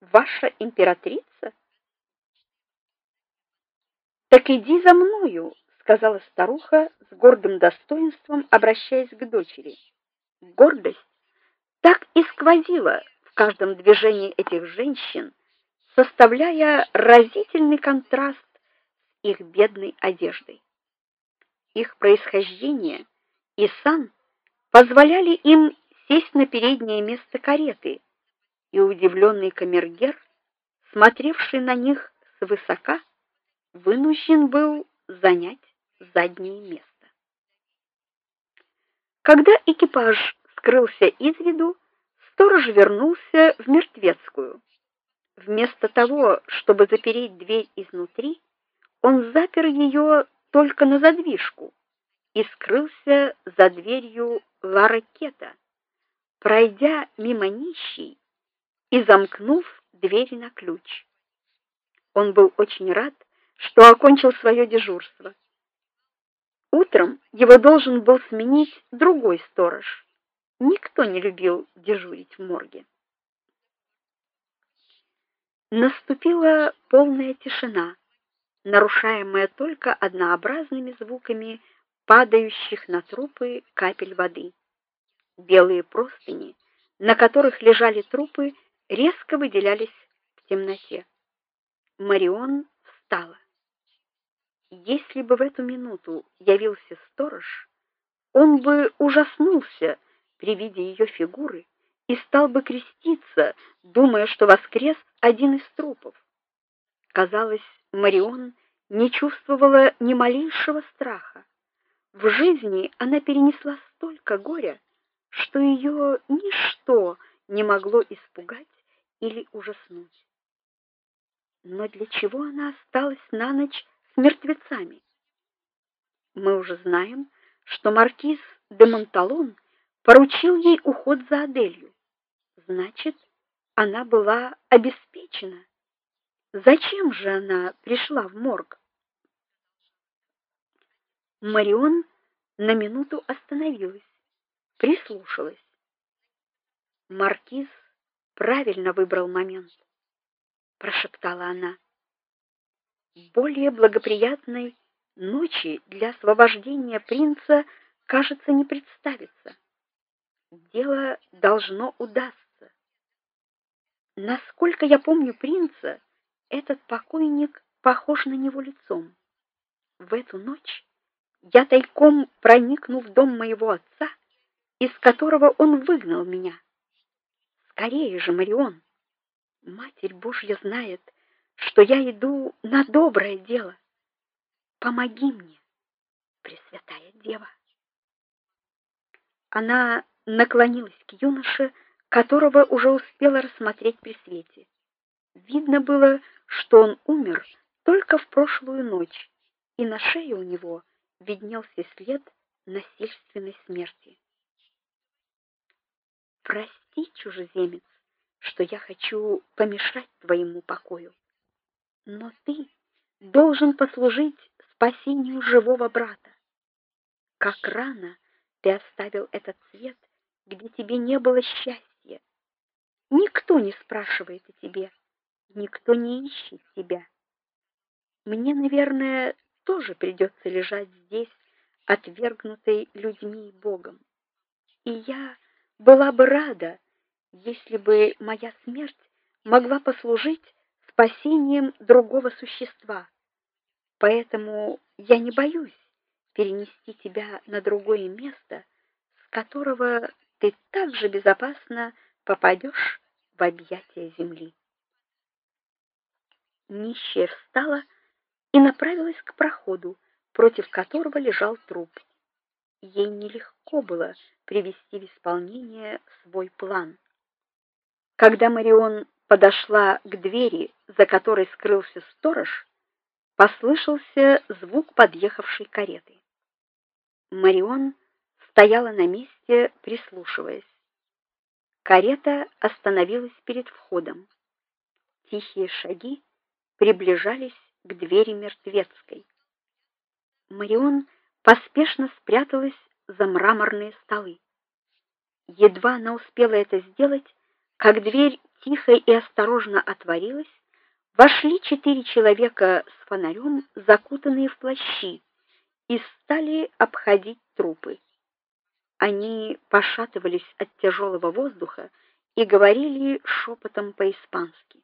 ваша императрица? Так иди за мною, сказала старуха с гордым достоинством, обращаясь к дочери. Гордость так и сквозила в каждом движении этих женщин, составляя разительный контраст с их бедной одеждой. Их происхождение и сан позволяли им сесть на переднее место кареты, и удивленный камергер, смотревший на них свысока, вынужден был занять заднее место. Когда экипаж скрылся из виду, сторож вернулся в мертвецкую. Вместо того, чтобы запереть дверь изнутри, он запер ее только на задвижку и скрылся за дверью ларакета, пройдя мимо нищей и замкнув дверь на ключ. Он был очень рад, что окончил свое дежурство. Утром его должен был сменить другой сторож. Никто не любил дежурить в морге. Наступила полная тишина, нарушаемая только однообразными звуками падающих на трупы капель воды. Белые простыни, на которых лежали трупы, резко выделялись в темноте. Марион встала. Если бы в эту минуту явился сторож, он бы ужаснулся при виде ее фигуры и стал бы креститься, думая, что воскрес один из трупов. Казалось, Марион не чувствовала ни малейшего страха. В жизни она перенесла столько горя, что ее ничто не могло испугать или ужаснуть. Но для чего она осталась на ночь с мертвецами? Мы уже знаем, что маркиз де Монталон поручил ей уход за Аделью. Значит, она была обеспечена. Зачем же она пришла в морг? Марион на минуту остановилась, прислушалась. Маркиз правильно выбрал момент, прошептала она. Более благоприятной ночи для освобождения принца, кажется, не представится. Дело должно удастся. Насколько я помню принца, этот покойник похож на него лицом. В эту ночь я тайком проникну в дом моего отца, из которого он выгнал меня. Скорее же, Марион. Матерь Божья знает, что я иду на доброе дело. Помоги мне, Пресвятая Дева. Она наклонилась к юноше, которого уже успела рассмотреть при свете. Видно было, что он умер только в прошлую ночь, и на шее у него виднелся след насильственной смерти. Прости, чужеземец, что я хочу помешать твоему покою. Но ты должен послужить спасению живого брата. Как рано ты оставил этот свет, где тебе не было счастья. Никто не спрашивает о тебе, никто не ищет тебя. Мне, наверное, тоже придется лежать здесь, отвергнутой людьми и Богом. И я была бы рада, если бы моя смерть могла послужить спасением другого существа. Поэтому я не боюсь перенести тебя на другое место, с которого ты так же безопасно попадешь в объятия земли. Нищая встала и направилась к проходу, против которого лежал труп. Ей нелегко было привести в исполнение свой план. Когда Марион подошла к двери, за которой скрылся сторож, послышался звук подъехавшей кареты. Марион стояла на месте, прислушиваясь. Карета остановилась перед входом. Тихие шаги приближались к двери мертвецкой. Марион поспешно спряталась за мраморные столы. Едва она успела это сделать, как дверь тихо и осторожно отворилась, вошли четыре человека с фонарем, закутанные в плащи, и стали обходить трупы. Они пошатывались от тяжелого воздуха и говорили шепотом по-испански.